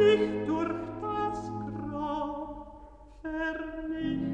ich durch das Grab vernichtet.